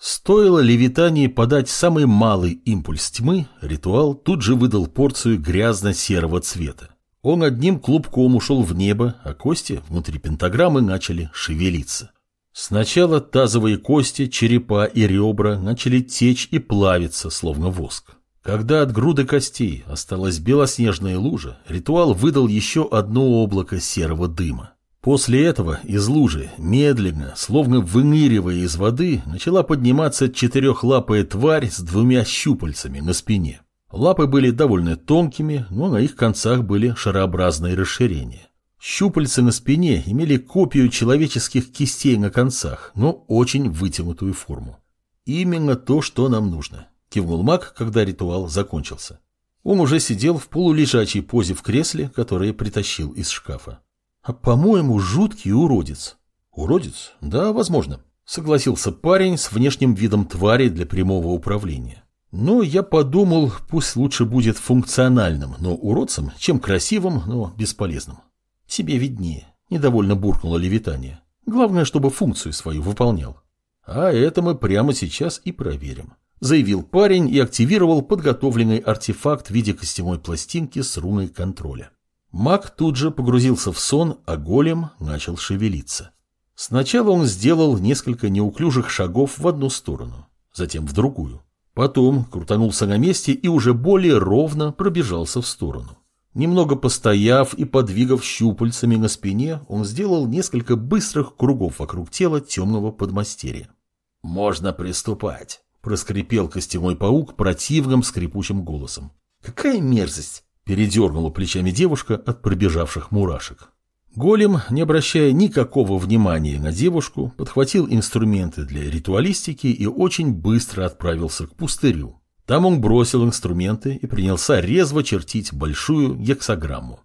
Стоило Левитании подать самый малый импульс тьмы, ритуал тут же выдал порцию грязно-серого цвета. Он одним клубком ушел в небо, а кости внутри пентаграммы начали шевелиться. Сначала тазовые кости, черепа и ребра начали течь и плавиться, словно воск. Когда от груды костей осталась белоснежная лужа, ритуал выдал еще одно облако серого дыма. После этого из лужи, медленно, словно выныривая из воды, начала подниматься четырехлапая тварь с двумя щупальцами на спине. Лапы были довольно тонкими, но на их концах были шарообразные расширения. Щупальца на спине имели копию человеческих кистей на концах, но очень вытянутую форму. «Именно то, что нам нужно», – кивнул маг, когда ритуал закончился. Он уже сидел в полулежачей позе в кресле, которое притащил из шкафа. По-моему, жуткий уродец. Уродец? Да, возможно. Согласился парень с внешним видом твари для прямого управления. Но я подумал, пусть лучше будет функциональным, но уродцем, чем красивым, но бесполезным. Себе виднее. Недовольно буркнуло левитание. Главное, чтобы функцию свою выполнял. А это мы прямо сейчас и проверим. Заявил парень и активировал подготовленный артефакт в виде костяной пластинки с руной контроля. Маг тут же погрузился в сон, а голем начал шевелиться. Сначала он сделал несколько неуклюжих шагов в одну сторону, затем в другую. Потом крутанулся на месте и уже более ровно пробежался в сторону. Немного постояв и подвигав щупальцами на спине, он сделал несколько быстрых кругов вокруг тела темного подмастерья. «Можно приступать», — проскрипел костяной паук противным скрипучим голосом. «Какая мерзость! Передернула плечами девушка от пробежавших мурашек. Голем, не обращая никакого внимания на девушку, подхватил инструменты для ритуалистики и очень быстро отправился к пустырю. Там он бросил инструменты и принялся резво чертить большую гексограмму.